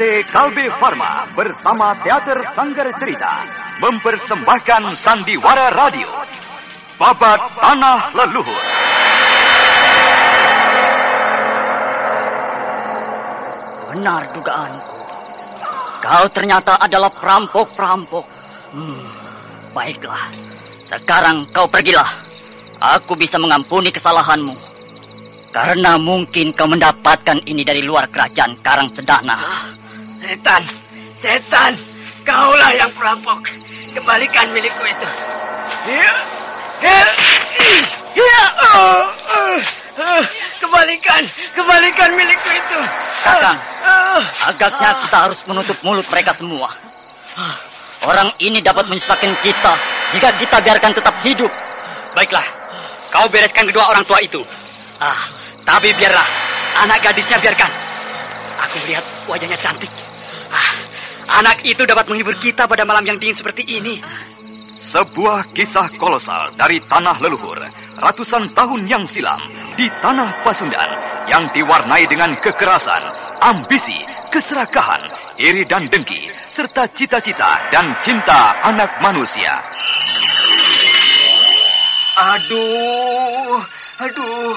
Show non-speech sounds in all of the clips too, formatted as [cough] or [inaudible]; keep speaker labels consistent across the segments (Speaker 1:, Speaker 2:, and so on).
Speaker 1: PT Kalbe Farma bersama Teater Sanggar Cerita mempersembahkan Sandiwara Radio. Babat Tanah Leluhur.
Speaker 2: Benar dugaanku. Kau ternyata adalah perampok-perampok. Hmm, baiklah. Sekarang kau pergilah. Aku bisa mengampuni kesalahanmu. Karena mungkin kau mendapatkan ini dari luar kerajaan Karang Sedana. Ah,
Speaker 3: setan, setan, kaulah yang perampok. Kembalikan milikku itu. Oh, oh. Kembalikan, kembalikan milikku itu.
Speaker 2: Kakang, agaknya kita harus menutup mulut mereka semua. Orang ini dapat menyusahkan kita jika kita biarkan tetap hidup.
Speaker 4: Baiklah, kau bereskan kedua orang tua itu. Ah, tapi biarlah anak gadisnya biarkan. Aku melihat wajahnya cantik. Anak itu dapat menghibur kita pada malam yang dingin seperti ini.
Speaker 1: Sebuah kisah kolosal dari tanah leluhur ratusan tahun yang silam di tanah Pasundan yang diwarnai dengan kekerasan, ambisi, keserakahan, iri dan dengki, serta cita-cita dan cinta anak manusia.
Speaker 3: Aduh, aduh,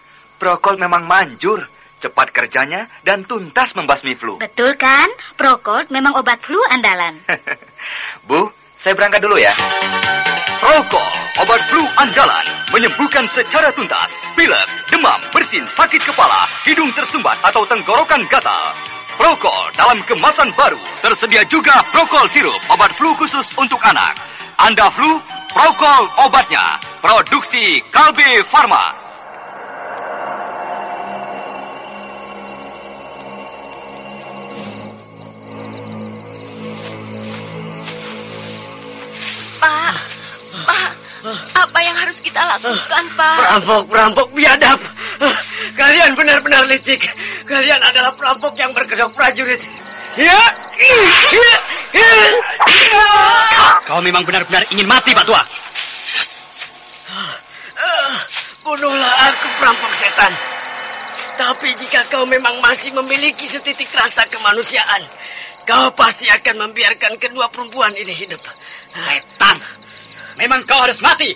Speaker 3: Procold memang manjur cepat kerjanya, dan tuntas membasmi flu.
Speaker 5: Betul kan? Procold memang obat flu andalan. [laughs]
Speaker 3: Bu, saya berangkat dulu ya.
Speaker 1: Procold, obat flu andalan, menyembuhkan secara tuntas pilek, demam, bersin, sakit kepala, hidung tersumbat atau tenggorokan gatal. Prokol dalam kemasan baru. Tersedia juga Prokol sirup, obat flu khusus untuk anak. Anda flu, Prokol obatnya. Produksi Kalbe Farma.
Speaker 6: Kita lakukan, Pak?
Speaker 3: Perampok, perampok biadab. Kalian benar-benar licik. Kalian adalah perampok yang berkedok prajurit. Ya,
Speaker 4: Kau memang benar-benar ingin mati, Pak Tua.
Speaker 3: Bunuhlah aku, perampok setan. Tapi jika kau memang masih memiliki setitik rasa kemanusiaan, kau pasti akan membiarkan kedua perempuan ini hidup.
Speaker 4: Setan. Memang kau harus mati.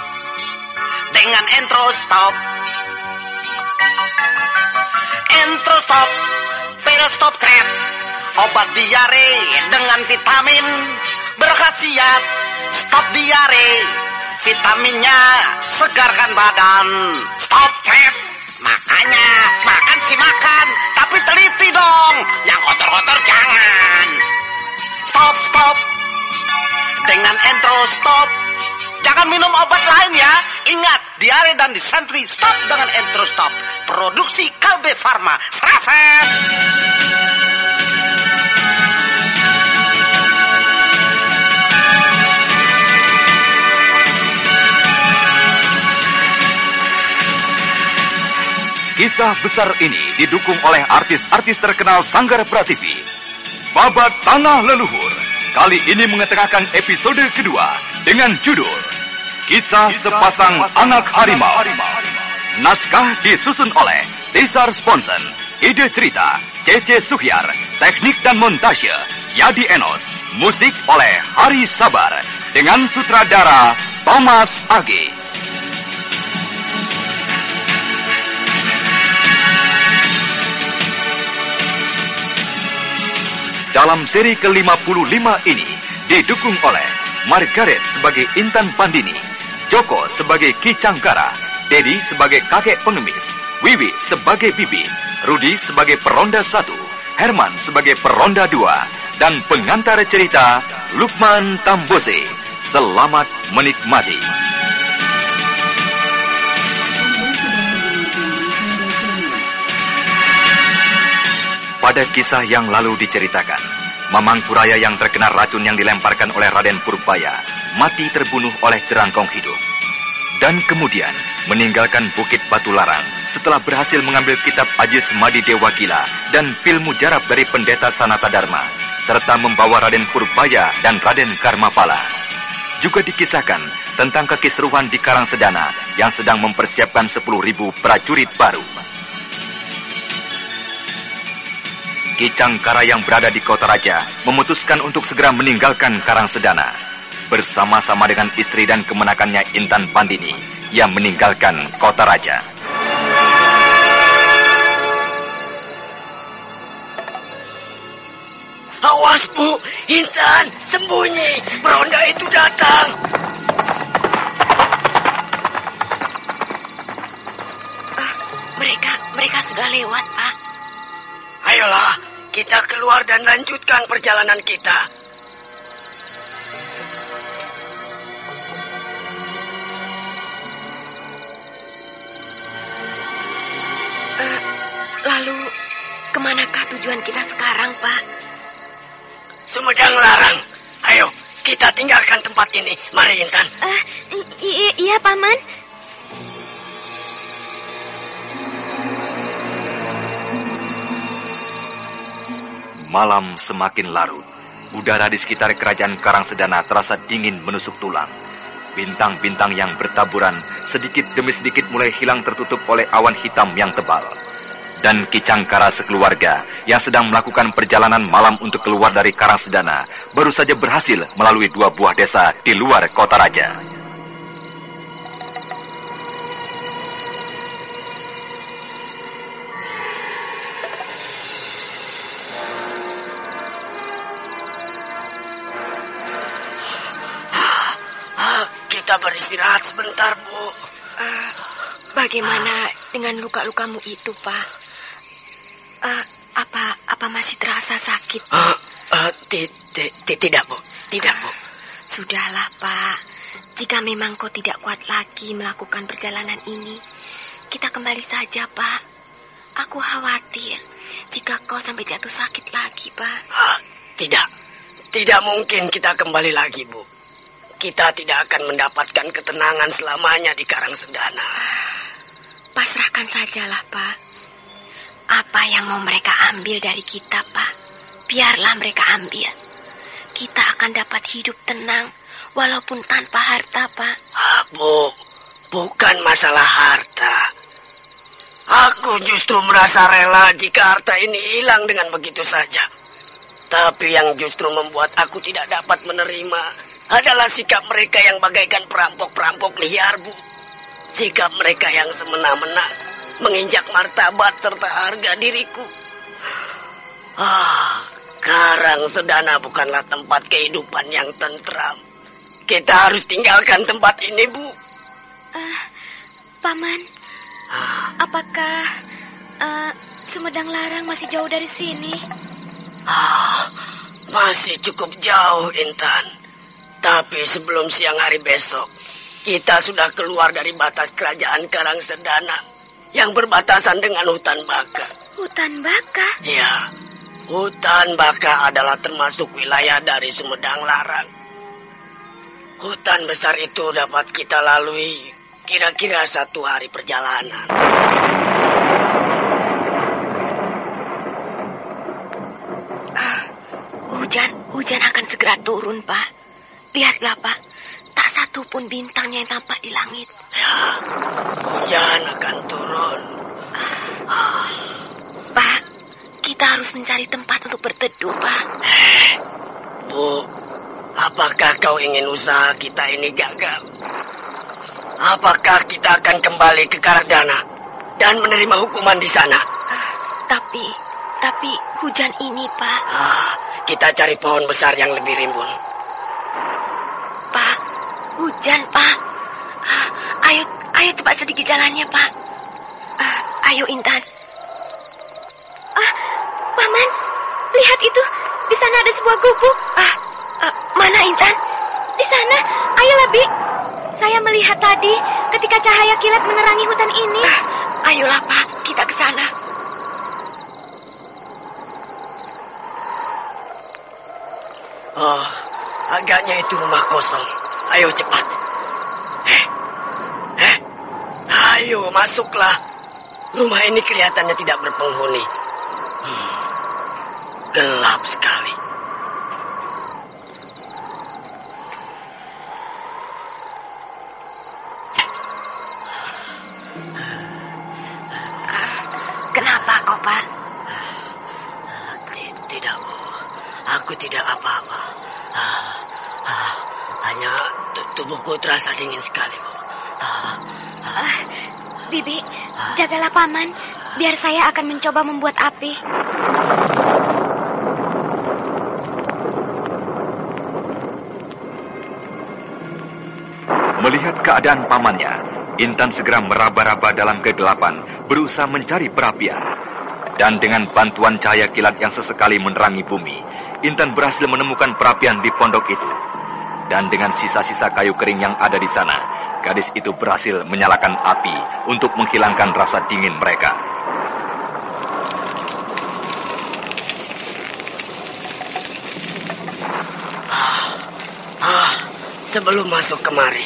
Speaker 7: Dengan intro stop. Intro stop. Pil stop crap. Obat diare dengan vitamin berkhasiat. Stop diare. Vitaminnya segarkan badan. Stop crap. Makanya makan sih makan, tapi teliti dong. Yang kotor-kotor jangan. Stop, stop dengan entro stop. Jangan minum obat lain ya. Ingat, diare dan disentri stop dengan entro stop. Produksi Kalbe Farma. Seraset.
Speaker 1: Kisah besar ini didukung oleh artis-artis terkenal Sanggar Prativi. Babat Tanah Leluhur kali ini mengetengahkan episode kedua dengan judul Kisah Sepasang Anak Harimau. Naskah disusun oleh Tisar Sponsen, ide cerita C.C. Suhyar, teknik dan montase Yadi Enos, musik oleh Hari Sabar dengan sutradara Thomas Age. dalam seri ke-55 ini didukung oleh Margaret sebagai Intan Pandini, Joko sebagai Ki Cangkara, Dedi sebagai kakek pengemis, Wiwi sebagai Bibi, Rudi sebagai peronda satu, Herman sebagai peronda dua, dan pengantar cerita Lukman Tambose. Selamat menikmati. Pada kisah yang lalu diceritakan, Mamang Puraya yang terkena racun yang dilemparkan oleh Raden Purbaya mati terbunuh oleh jerangkong hidup. Dan kemudian meninggalkan Bukit Batu Larang setelah berhasil mengambil kitab Ajis Madi Dewa Gila dan pil mujarab dari pendeta Sanata Dharma, serta membawa Raden Purbaya dan Raden Karmapala. Juga dikisahkan tentang kekisruhan di Karang Sedana yang sedang mempersiapkan 10.000 prajurit baru. Ki Cangkara yang berada di kota raja memutuskan untuk segera meninggalkan Karang Sedana. Bersama-sama dengan istri dan kemenakannya Intan Pandini, yang meninggalkan kota raja.
Speaker 3: Awas bu, Intan, sembunyi. Beronda itu datang.
Speaker 6: Ah, mereka, mereka sudah lewat, Pak.
Speaker 3: Ayolah, kita keluar dan lanjutkan perjalanan kita.
Speaker 6: Ke manakah tujuan kita sekarang, Pak?
Speaker 3: Sumedang larang. Ayo, kita tinggalkan tempat ini. Mari Intan.
Speaker 5: I- iya, Paman.
Speaker 1: Malam semakin larut. Udara di sekitar kerajaan Karangsedana terasa dingin menusuk tulang. Bintang-bintang yang bertaburan sedikit demi sedikit mulai hilang tertutup oleh awan hitam yang tebal. Dan Kicangkara sekeluarga yang sedang melakukan perjalanan malam untuk keluar dari Karangsedana baru saja berhasil melalui dua buah desa di luar kota raja.
Speaker 3: Ah, kita beristirahat sebentar, Bu.
Speaker 6: Eh, bagaimana dengan luka-lukamu itu, Pak? Apa masih terasa sakit?
Speaker 3: Ah, ah, ti- ti- ti- tidak, Bu. Tidak, Bu.
Speaker 6: Sudahlah, Pak. Jika memang kau tidak kuat lagi melakukan perjalanan ini, kita kembali saja, Pak. Aku khawatir jika kau sampai jatuh sakit lagi, Pak.
Speaker 3: Ah, tidak. Tidak mungkin kita kembali lagi, Bu. Kita tidak akan mendapatkan ketenangan selamanya di Karang Sedana.
Speaker 6: Pasrahkan sajalah, Pak. Apa yang mau mereka ambil dari kita, Pak? Biarlah mereka ambil. Kita akan dapat hidup tenang walaupun tanpa harta, Pak.
Speaker 3: Ah, Bu, bukan masalah harta. Aku justru merasa rela jika harta ini hilang dengan begitu saja. Tapi yang justru membuat aku tidak dapat menerima adalah sikap mereka yang bagaikan perampok-perampok liar, Bu. Sikap mereka yang semena-mena menginjak martabat serta harga diriku. Ah, Karang Sedana bukanlah tempat kehidupan yang tentram. Kita harus tinggalkan tempat ini, Bu.
Speaker 5: Eh, Paman, apakah eh, Sumedang Larang masih jauh dari sini?
Speaker 3: Ah, masih cukup jauh, Intan. Tapi sebelum siang hari besok, kita sudah keluar dari batas kerajaan Karang Sedana yang berbatasan dengan hutan baka.
Speaker 5: Hutan baka?
Speaker 3: Ya, hutan baka adalah termasuk wilayah dari Sumedang Larang. Hutan besar itu dapat kita lalui kira-kira satu hari perjalanan.
Speaker 6: Ah, hujan, hujan akan segera turun, Pak. Lihatlah, Pak. Tak satu pun bintangnya yang tampak di langit.
Speaker 3: Ya, hujan akan turun.
Speaker 6: Pak, kita harus mencari tempat untuk berteduh, Pak.
Speaker 3: Eh, Bu, apakah kau ingin usaha kita ini gagal? Apakah kita akan kembali ke Karadana dan menerima hukuman di sana?
Speaker 6: Tapi, Tapi hujan ini, Pak.
Speaker 3: Ah, kita cari pohon besar yang lebih rimbun.
Speaker 6: Hujan, Pak. Ah, ayo, ayo cepat sedikit jalannya, Pak. Ah, ayo, Intan. Ah, Paman, lihat itu. Di sana ada sebuah gubuk. Ah, ah, mana Intan? Di sana. Ayolah, Bi. Saya melihat tadi ketika cahaya kilat menerangi hutan ini. Ah, ayolah, Pak. Kita ke sana.
Speaker 3: Oh, agaknya itu rumah kosong. Ayo cepat. Eh, eh, ayo masuklah. Rumah ini kelihatannya tidak berpenghuni. Hmm, gelap sekali. Tubuhku terasa dingin sekali, Bu. Ah,
Speaker 5: Ah, Bibi, jagalah paman. Biar saya akan mencoba membuat api.
Speaker 1: Melihat keadaan pamannya, Intan segera meraba-raba dalam kegelapan, berusaha mencari perapian. Dan dengan bantuan cahaya kilat yang sesekali menerangi bumi, Intan berhasil menemukan perapian di pondok itu. Dan dengan sisa-sisa kayu kering yang ada di sana, gadis itu berhasil menyalakan api untuk menghilangkan rasa dingin mereka.
Speaker 3: Ah, sebelum masuk kemari,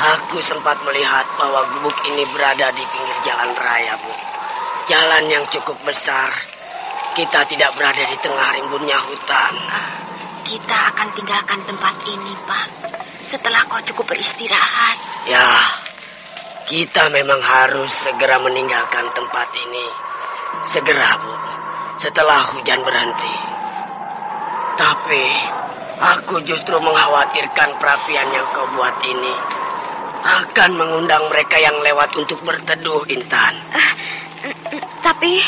Speaker 3: aku sempat melihat bahwa gubuk ini berada di pinggir jalan raya, Bu. Jalan yang cukup besar. Kita tidak berada di tengah rimbunnya hutan.
Speaker 6: Ah, kita akan tinggalkan tempat ini, Pak. Setelah kau cukup beristirahat.
Speaker 3: Ya, kita memang harus segera meninggalkan tempat ini. Segera, Bu. Setelah hujan berhenti. Tapi, aku justru mengkhawatirkan perapian yang kau buat ini akan mengundang mereka yang lewat untuk berteduh, Intan.
Speaker 5: Mm, tapi,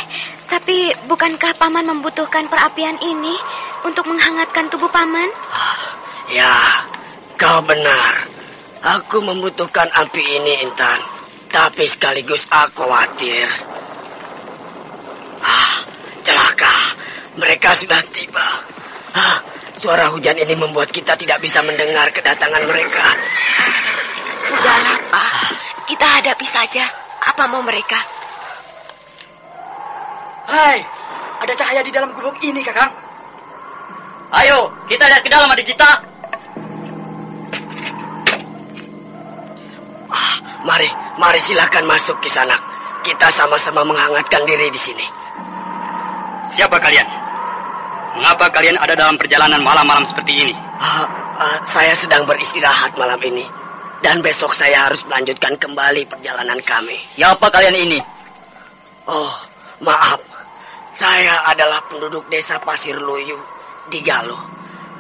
Speaker 5: tapi bukankah paman membutuhkan perapian ini untuk menghangatkan tubuh paman?
Speaker 3: Ah, ya, kau benar. Aku membutuhkan api ini, Intan. Tapi sekaligus aku khawatir. Ah, celaka. Mereka sudah tiba. Ah, suara hujan ini membuat kita tidak bisa mendengar kedatangan mereka.
Speaker 6: Sudahlah, Pak. Kita hadapi saja. Apa mau mereka?
Speaker 4: Hai, ada cahaya di dalam gubuk ini, Kakang. Ayo, kita lihat ke dalam adik kita.
Speaker 3: Ah, mari, mari silakan masuk ke sana. Kita sama-sama menghangatkan diri di sini.
Speaker 4: Siapa kalian? Mengapa kalian ada dalam perjalanan malam-malam seperti ini?
Speaker 3: Ah, ah, saya sedang beristirahat malam ini. Dan besok saya harus melanjutkan kembali perjalanan kami.
Speaker 2: Siapa kalian ini?
Speaker 3: Oh, maaf. Saya adalah penduduk desa Pasir Luyu di Galuh.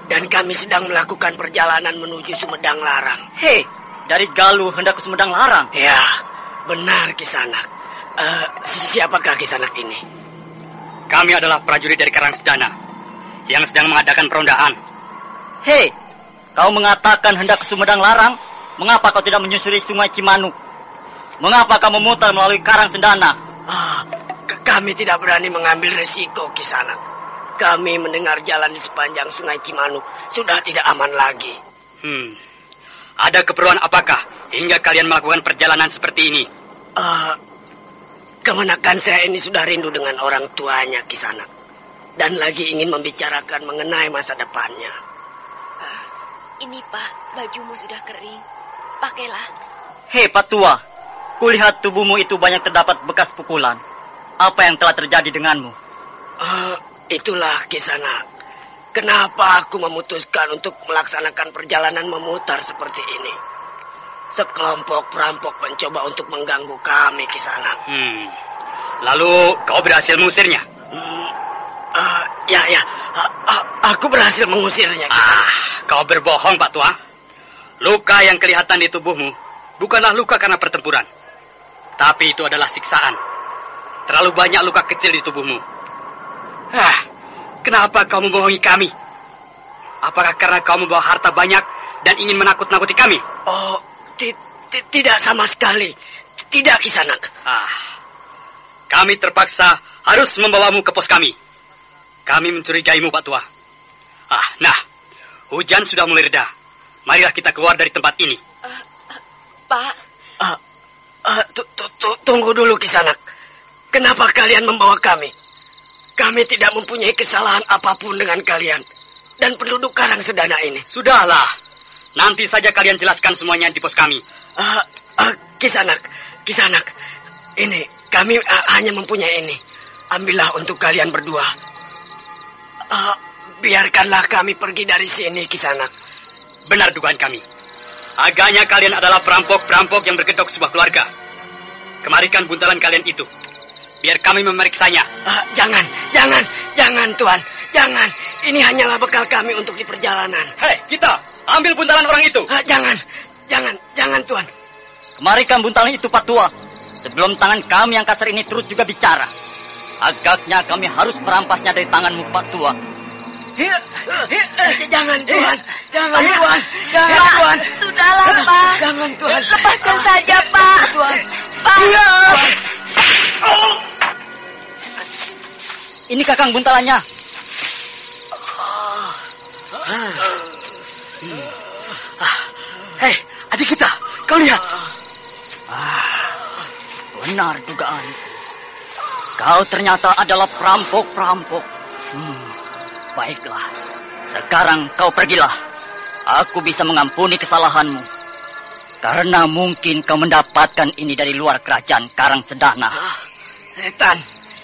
Speaker 3: Dan kami sedang melakukan perjalanan menuju Sumedang Larang.
Speaker 2: Hei, dari Galuh hendak ke Sumedang Larang.
Speaker 3: Ya, benar Kisanak. Eh, siapakah Kisanak ini?
Speaker 4: Kami adalah prajurit dari Karang Sedana yang sedang mengadakan perondaan.
Speaker 2: Hei, kau mengatakan hendak ke Sumedang Larang. Mengapa kau tidak menyusuri sungai Cimanuk? Mengapa kau memutar melalui Karang Sendana?
Speaker 3: Ah, kami tidak berani mengambil resiko Kisanak. Kami mendengar jalan di sepanjang sungai Cimanuk sudah tidak aman lagi.
Speaker 4: Hmm. Ada keperluan apakah hingga kalian melakukan perjalanan seperti ini?
Speaker 3: Eh, kemenakan saya ini sudah rindu dengan orang tuanya Kisanak. Dan lagi ingin membicarakan mengenai masa depannya.
Speaker 6: Ini, Pak. Bajumu sudah kering. Pakailah.
Speaker 2: Hei, Patua. Kulihat tubuhmu itu banyak terdapat bekas pukulan. Apa yang telah terjadi denganmu?
Speaker 3: Eh, itulah Kisanak. Kenapa aku memutuskan untuk melaksanakan perjalanan memutar seperti ini? Sekelompok perampok mencoba untuk mengganggu kami Kisanak.
Speaker 4: Hmm. Lalu kau berhasil mengusirnya?
Speaker 3: Hmm, eh, ya, ya. A- a- aku berhasil mengusirnya.
Speaker 4: Ah, kau berbohong, Pak Tua. Luka yang kelihatan di tubuhmu bukanlah luka karena pertempuran. Tapi itu adalah siksaan. Terlalu banyak luka kecil di tubuhmu. Hah, kenapa kau membohongi kami? Apakah karena kau membawa harta banyak dan ingin menakut-nakuti kami?
Speaker 3: Oh, ti- ti- tidak sama sekali. Tidak, Kisanak.
Speaker 4: Ah, kami terpaksa harus membawamu ke pos kami. Kami mencurigaimu, Pak Tua. Ah, nah, hujan sudah mulai reda. Marilah kita keluar dari tempat ini.
Speaker 6: Pak,
Speaker 3: Ah, ah, tu- tu- tu- tunggu dulu, Kisanak. Kenapa kalian membawa kami? Kami tidak mempunyai kesalahan apa pun dengan kalian. Dan penduduk Karang Sedana ini.
Speaker 4: Sudahlah, nanti saja kalian jelaskan semuanya di pos kami.
Speaker 3: Ah, ah, Kisanak, Kisanak. Ini, kami ah, hanya mempunyai ini. Ambillah untuk kalian berdua. Ah, biarkanlah kami pergi dari sini, Kisanak.
Speaker 4: Benar dugaan kami. Agaknya kalian adalah perampok-perampok yang bergedok sebuah keluarga. Kemarikan buntalan kalian itu. Biar kami memeriksanya.
Speaker 3: Ah, jangan, jangan, jangan, Tuan. Jangan. Ini hanyalah bekal kami untuk di perjalanan.
Speaker 4: Hei, kita! Ambil buntalan orang itu!
Speaker 3: Ah, jangan, jangan, jangan, Tuan.
Speaker 2: Kemarikan buntalan itu, Pak Tua. Sebelum tangan kami yang kasar ini terus juga bicara. Agaknya kami harus merampasnya dari tanganmu, Pak Tua.
Speaker 3: Eh, Jangan, Tuan. Jangan, Tuan. Jangan, Tuan.
Speaker 6: sudahlah, Pak.
Speaker 3: Jangan, Tuan.
Speaker 6: Lepaskan saja, Pak.
Speaker 3: Tuan.
Speaker 6: Pak.
Speaker 2: Ini kakang buntalannya.
Speaker 3: Hei, adik kita. Kau lihat.
Speaker 2: Benar dugaan. Kau ternyata adalah perampok-perampok. Hmm, baiklah. Sekarang kau pergilah. Aku bisa mengampuni kesalahanmu. Karena mungkin kau mendapatkan ini dari luar kerajaan Karang Sedana.
Speaker 3: Ah, Setan,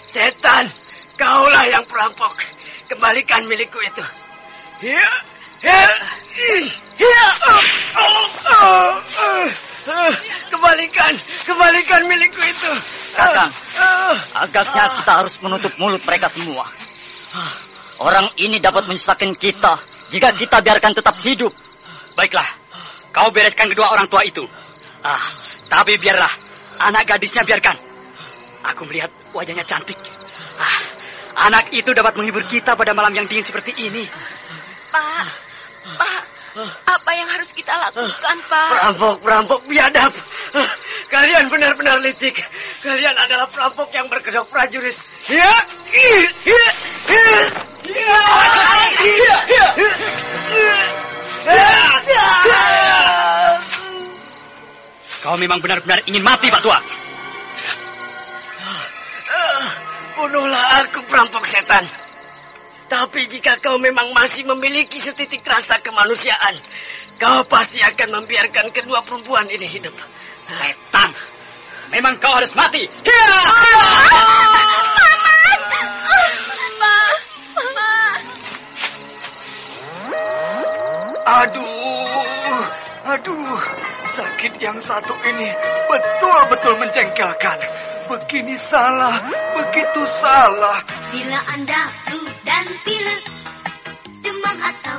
Speaker 3: setan. Kaulah yang perampok. Kembalikan milikku itu. Ya, ya, ya. Oh, oh, oh, oh. Ah, Kembalikan, kembalikan milikku itu.
Speaker 2: Kakang.
Speaker 3: Ah,
Speaker 2: Agaknya kita harus menutup mulut mereka semua. Orang ini dapat menyusahkan kita jika kita biarkan tetap hidup.
Speaker 4: Baiklah, kau bereskan kedua orang tua itu. Ah, tapi biarlah, anak gadisnya biarkan. Aku melihat wajahnya cantik. Ah, anak itu dapat menghibur kita pada malam yang dingin seperti ini.
Speaker 6: Pak, Pak, apa yang harus kita lakukan, Pak?
Speaker 3: Perampok, perampok biadab. Ah, Kalian benar-benar licik. Kalian adalah perampok yang berkedok prajurit. Ya, ih, ya, ya, ya, ya, ya, ya, ya.
Speaker 4: Kau memang benar-benar ingin mati, Pak Tua.
Speaker 3: Bunuhlah aku perampok setan. Tapi jika kau memang masih memiliki setitik rasa kemanusiaan, kau pasti akan membiarkan kedua perempuan ini hidup.
Speaker 4: Setan, memang kau harus mati.
Speaker 8: Aduh, aduh, sakit yang satu ini betul-betul menjengkelkan. Begini salah, begitu salah.
Speaker 9: Bila Anda flu dan pilek, demam atau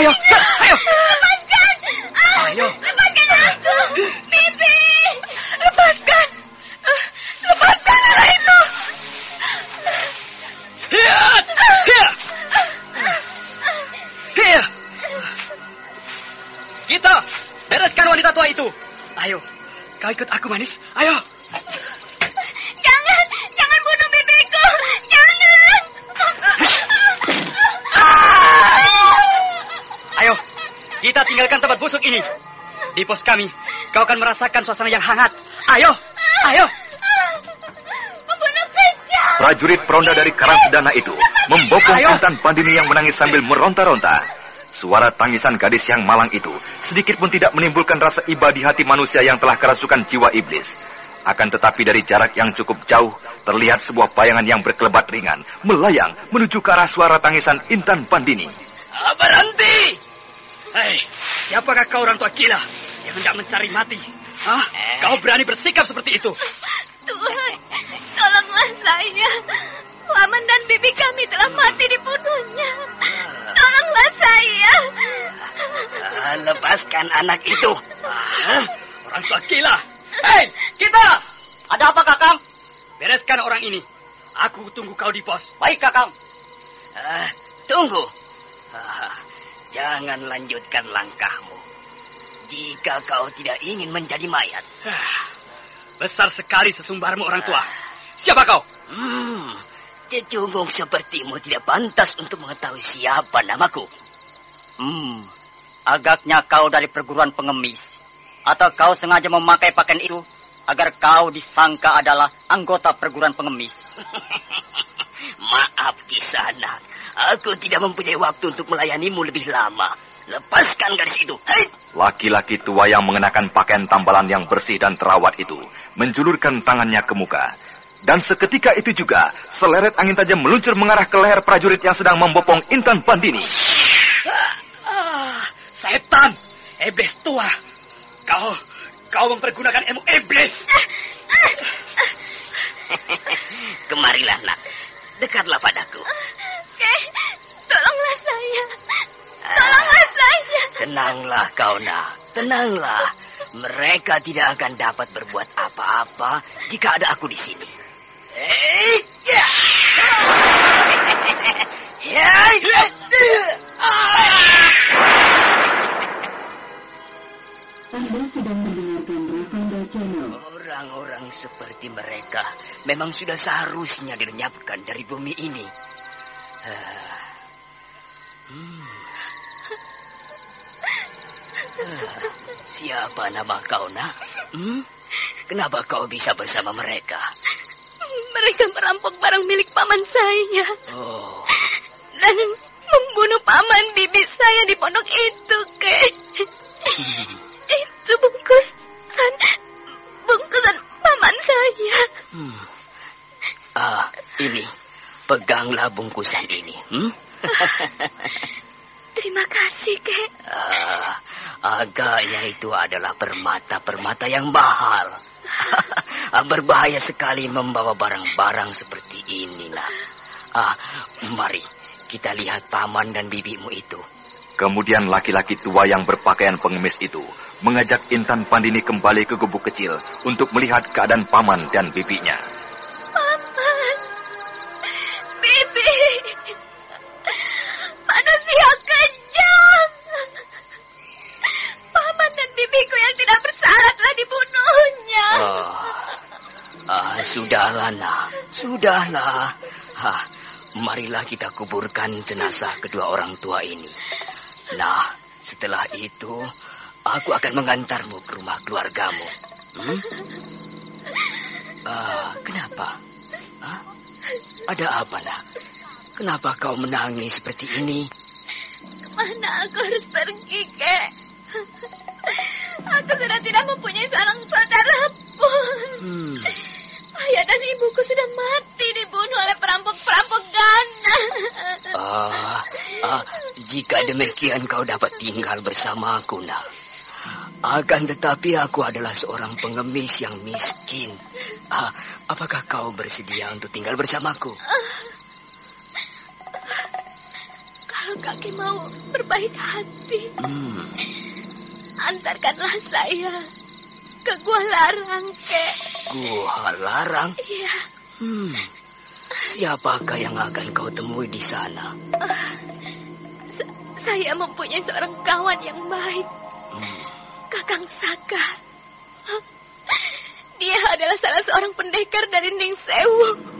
Speaker 4: Ayo, ayo, ayo.
Speaker 6: Lepaskan! Ah,
Speaker 4: Ayo.
Speaker 6: Lepaskan aku! Bibi! Lepaskan! Ah, Lepaskan anak itu!
Speaker 4: Hiat, hiat. Hiat. Kita bereskan wanita tua itu. Ayo, kau ikut aku manis. Tempat busuk ini. Di pos kami, kau akan merasakan suasana yang hangat. Ayo, ayo.
Speaker 1: Prajurit peronda dari Karangsedana itu membopong
Speaker 4: Ayo.
Speaker 1: Intan Pandini yang menangis sambil meronta-ronta. Suara tangisan gadis yang malang itu sedikit pun tidak menimbulkan rasa iba di hati manusia yang telah kerasukan jiwa iblis. Akan tetapi dari jarak yang cukup jauh, terlihat sebuah bayangan yang berkelebat ringan, melayang menuju ke arah suara tangisan Intan Pandini.
Speaker 4: Berhenti! Hei, siapakah kau orang tua gila yang hendak mencari mati? Hah? Kau berani bersikap seperti itu?
Speaker 9: Tuhan, tolonglah saya. Paman dan bibi kami telah mati dibunuhnya. Tolonglah saya.
Speaker 10: Ah, lepaskan anak itu.
Speaker 4: Hah? Orang tua gila. Hei, kita!
Speaker 2: Ada apa, Kakang?
Speaker 4: Bereskan orang ini. Aku tunggu kau di pos.
Speaker 2: Baik, Kakang.
Speaker 10: Ah, tunggu. Ah, jangan lanjutkan langkahmu. Jika kau tidak ingin menjadi mayat.
Speaker 4: Ah, Besar sekali sesumbarmu orang tua. Siapa kau?
Speaker 10: Hmm, cecunggung sepertimu tidak pantas untuk mengetahui siapa namaku.
Speaker 2: Hmm, agaknya kau dari perguruan pengemis. Atau kau sengaja memakai pakaian itu agar kau disangka adalah anggota perguruan pengemis. [laughs]
Speaker 10: Maaf kisana, aku tidak mempunyai waktu untuk melayanimu lebih lama. Lepaskan garis itu. Hei!
Speaker 1: Laki-laki tua yang mengenakan pakaian tambalan yang bersih dan terawat itu menjulurkan tangannya ke muka. Dan seketika itu juga, seleret angin tajam meluncur mengarah ke leher prajurit yang sedang membopong Intan Pandini.
Speaker 4: Ah, setan! Iblis tua! Kau, kau mempergunakan ilmu iblis! [laughs]
Speaker 10: Kemarilah nak, dekatlah padaku.
Speaker 9: Kek, tolonglah saya. Tolonglah saya.
Speaker 10: Tenanglah kau nak, tenanglah. Mereka tidak akan dapat berbuat apa-apa jika ada aku di sini. Eh, ya.
Speaker 11: Anda sedang mendengarkan Ravanda Channel.
Speaker 10: Orang-orang seperti mereka memang sudah seharusnya dilenyapkan dari bumi ini. Hmm. Siapa nama kau, nak? Hmm? Kenapa kau bisa bersama mereka?
Speaker 9: Mereka merampok barang milik paman saya.
Speaker 10: Oh,
Speaker 9: Dan membunuh paman bibi saya di pondok itu, Kek. itu
Speaker 10: Peganglah bungkusan ini. Hmm? [laughs]
Speaker 9: Terima kasih, Kek.
Speaker 10: Ah, agaknya itu adalah permata-permata yang mahal. Ah, [laughs] Berbahaya sekali membawa barang-barang seperti ini, nak. Ah, mari kita lihat paman dan bibimu itu.
Speaker 1: Kemudian laki-laki tua yang berpakaian pengemis itu mengajak Intan Pandini kembali ke gubuk kecil untuk melihat keadaan paman dan bibinya.
Speaker 10: Sudahlah. Ah, marilah kita kuburkan jenazah kedua orang tua ini. Nah, setelah itu, aku akan mengantarmu ke rumah keluargamu. Hmm? Ah, kenapa? Hah? Ada apa, nak? Kenapa kau menangis seperti ini?
Speaker 9: Ke mana aku harus pergi, Kek? Aku sudah tidak mempunyai seorang saudara pun.
Speaker 10: Hmm.
Speaker 9: Ayah dan ibuku sudah mati dibunuh oleh perampok-perampok gana.
Speaker 10: Ah, ah, jika demikian kau dapat tinggal bersamaku, nak. Akan tetapi aku adalah seorang pengemis yang miskin. Ah, apakah kau bersedia untuk tinggal bersamaku?
Speaker 9: Kalau kakek mau berbaik hati,
Speaker 10: Hmm,
Speaker 9: antarkanlah saya ke Gua Larang, Kek.
Speaker 10: gua larang.
Speaker 9: Iya,
Speaker 10: Hmm, siapakah yang akan kau temui di sana?
Speaker 9: sa- saya mempunyai seorang kawan yang baik,
Speaker 10: Hmm,
Speaker 9: Kakang Saka. Dia adalah salah seorang pendekar dari Ning Sewu.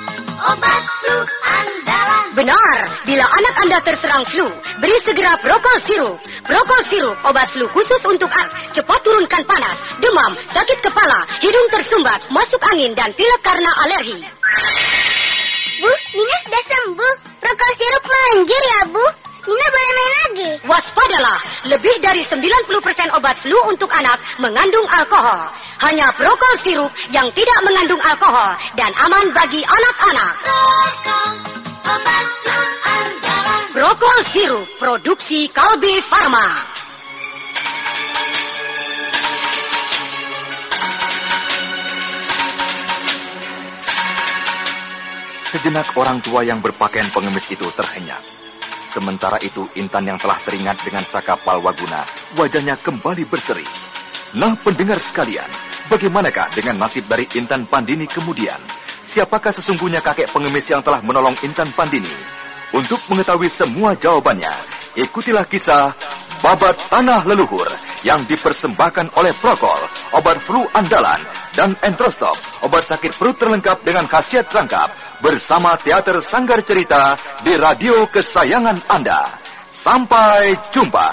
Speaker 12: obat flu andalan.
Speaker 13: Benar, bila anak Anda terserang flu, beri segera Prokol sirup. Prokol sirup, obat flu khusus untuk anak. Cepat turunkan panas, demam, sakit kepala, hidung tersumbat, masuk angin, dan pilek karena alergi.
Speaker 12: Bu, Nina sudah sembuh. Prokol sirup manjur ya, Bu. Nina boleh main lagi.
Speaker 13: Waspadalah, lebih dari 90% obat flu untuk anak mengandung alkohol. Hanya Prokol sirup yang tidak mengandung alkohol dan aman bagi anak-anak.
Speaker 12: Prokol, obat flu andalan.
Speaker 13: Prokol sirup, produksi Kalbe Farma.
Speaker 1: Sejenak orang tua yang berpakaian pengemis itu terhenyak. Sementara itu Intan yang telah teringat dengan Saka Palwaguna, wajahnya kembali berseri. Nah pendengar sekalian, bagaimanakah dengan nasib dari Intan Pandini kemudian? Siapakah sesungguhnya kakek pengemis yang telah menolong Intan Pandini? Untuk mengetahui semua jawabannya, ikutilah kisah Babat Tanah Leluhur yang dipersembahkan oleh Prokol, obat flu andalan, dan Entrostop, obat sakit perut terlengkap dengan khasiat rangkap, bersama Teater Sanggar Cerita di radio kesayangan Anda. Sampai jumpa.